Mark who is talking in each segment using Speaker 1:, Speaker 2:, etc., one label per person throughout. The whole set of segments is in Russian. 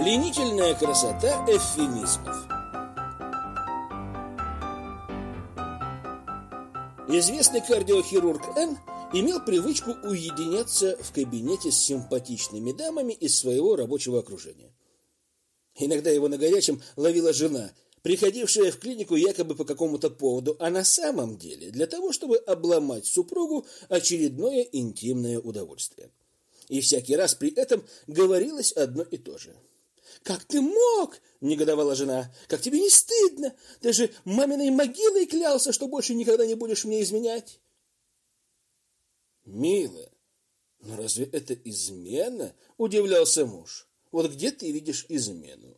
Speaker 1: Пленительная красота эвфемизмов. Известный кардиохирург Н имел привычку уединяться в кабинете с симпатичными дамами из своего рабочего окружения. Иногда его на горячем ловила жена, приходившая в клинику якобы по какому-то поводу, а на самом деле для того, чтобы обломать супругу очередное интимное удовольствие. И всякий раз при этом говорилось одно и то же. «Как ты мог?» – негодовала жена. «Как тебе не стыдно? Ты же маминой могилой клялся, что больше никогда не будешь мне изменять!» «Милая, но разве это измена?» – удивлялся муж. «Вот где ты видишь измену?»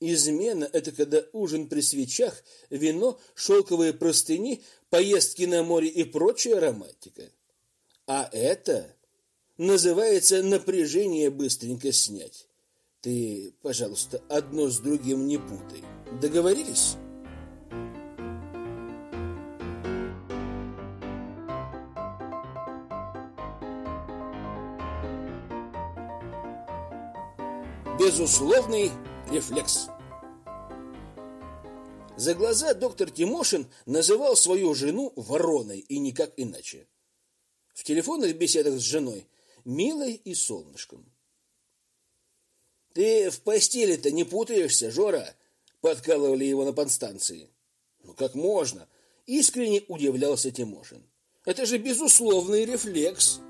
Speaker 1: Измена – это когда ужин при свечах, вино, шелковые простыни, поездки на море и прочая романтика. А это называется напряжение быстренько снять. Ты, пожалуйста, одно с другим не путай. Договорились? Безусловный рефлекс. За глаза доктор Тимошин называл свою жену вороной и никак иначе. В телефонных беседах с женой милой и солнышком. Ты в постели-то не путаешься, Жора? Подкалывали его на подстанции. Ну как можно? Искренне удивлялся Тимошин. Это же безусловный рефлекс.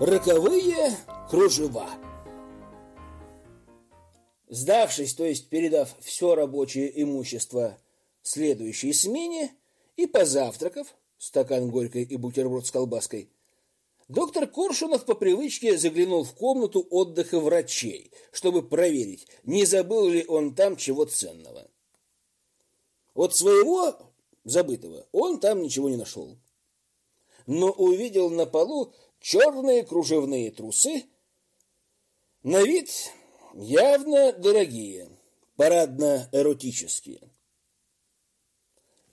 Speaker 1: Роковые кружева. Сдавшись, то есть передав все рабочее имущество следующей смене и позавтракав, стакан горькой и бутерброд с колбаской, доктор Коршунов по привычке заглянул в комнату отдыха врачей, чтобы проверить, не забыл ли он там чего ценного. От своего забытого он там ничего не нашел. Но увидел на полу черные кружевные трусы, на вид явно дорогие, парадно-эротические.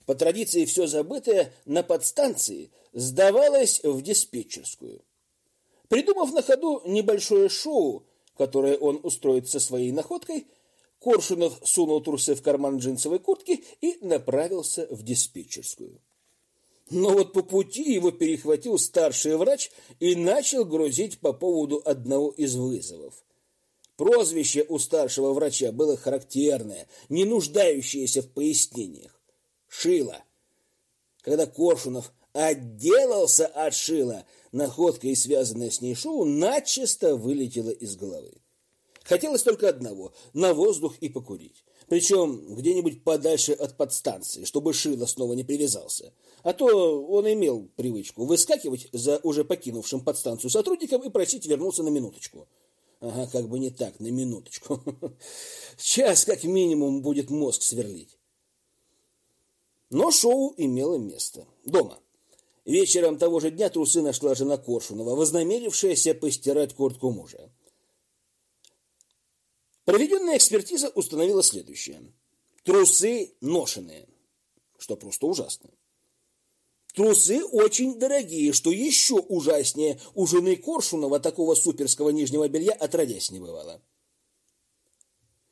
Speaker 1: По традиции все забытое на подстанции сдавалось в диспетчерскую. Придумав на ходу небольшое шоу, которое он устроит со своей находкой, Коршунов сунул трусы в карман джинсовой куртки и направился в диспетчерскую. Но вот по пути его перехватил старший врач и начал грузить по поводу одного из вызовов. Прозвище у старшего врача было характерное, не нуждающееся в пояснениях. Шило. Когда Коршунов отделался от Шила, находка и связанная с ней шоу начисто вылетела из головы. Хотелось только одного – на воздух и покурить. Причем где-нибудь подальше от подстанции, чтобы Шило снова не привязался – а то он имел привычку выскакивать за уже покинувшим подстанцию сотрудником и просить вернуться на минуточку. Ага, как бы не так, на минуточку. Час как минимум будет мозг сверлить. Но шоу имело место. Дома. Вечером того же дня трусы нашла жена Коршунова, вознамерившаяся постирать куртку мужа. Проведенная экспертиза установила следующее. Трусы ношеные, что просто ужасно. Трусы очень дорогие, что еще ужаснее. У жены Коршунова такого суперского нижнего белья отродясь не бывало.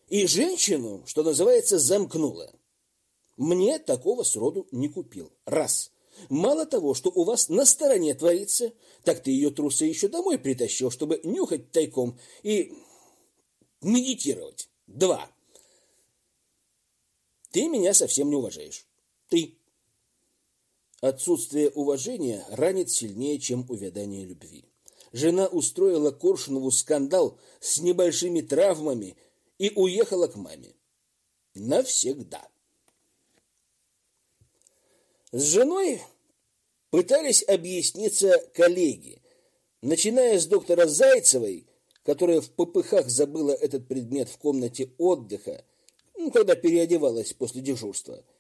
Speaker 1: И женщину, что называется, замкнула. Мне такого сроду не купил. Раз. Мало того, что у вас на стороне творится, так ты ее трусы еще домой притащил, чтобы нюхать тайком и медитировать. Два. Ты меня совсем не уважаешь. Ты. Отсутствие уважения ранит сильнее, чем увядание любви. Жена устроила Коршунову скандал с небольшими травмами и уехала к маме. Навсегда. С женой пытались объясниться коллеги, начиная с доктора Зайцевой, которая в попыхах забыла этот предмет в комнате отдыха, ну, когда переодевалась после дежурства –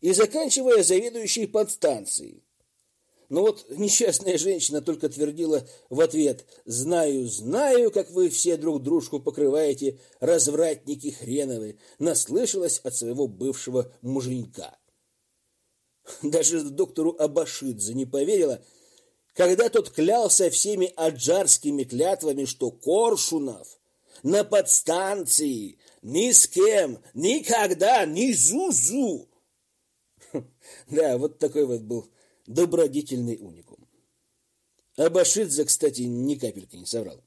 Speaker 1: и заканчивая заведующей подстанцией. Но вот несчастная женщина только твердила в ответ «Знаю, знаю, как вы все друг дружку покрываете, развратники хреновы», наслышалась от своего бывшего муженька. Даже доктору Абашидзе не поверила, когда тот клялся всеми аджарскими клятвами, что Коршунов на подстанции ни с кем, никогда, ни зузу. Да, вот такой вот был добродетельный уникум. Абашидзе, кстати, ни капельки не соврал.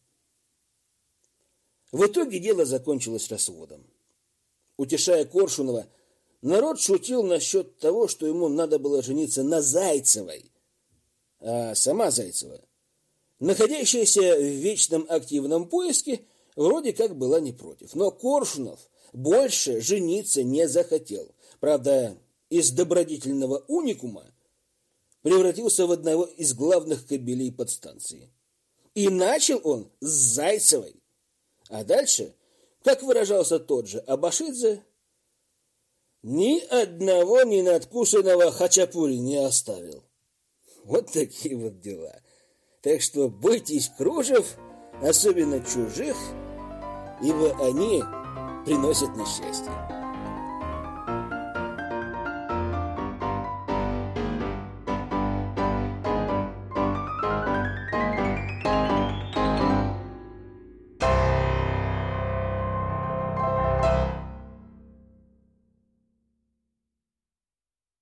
Speaker 1: В итоге дело закончилось разводом. Утешая Коршунова, народ шутил насчет того, что ему надо было жениться на Зайцевой. А сама Зайцева, находящаяся в вечном активном поиске, вроде как была не против. Но Коршунов больше жениться не захотел. Правда, из добродетельного уникума превратился в одного из главных кобелей подстанции. И начал он с Зайцевой. А дальше, как выражался тот же Абашидзе, ни одного ненадкушенного хачапури не оставил. Вот такие вот дела. Так что бойтесь кружев, особенно чужих, ибо они приносят несчастье.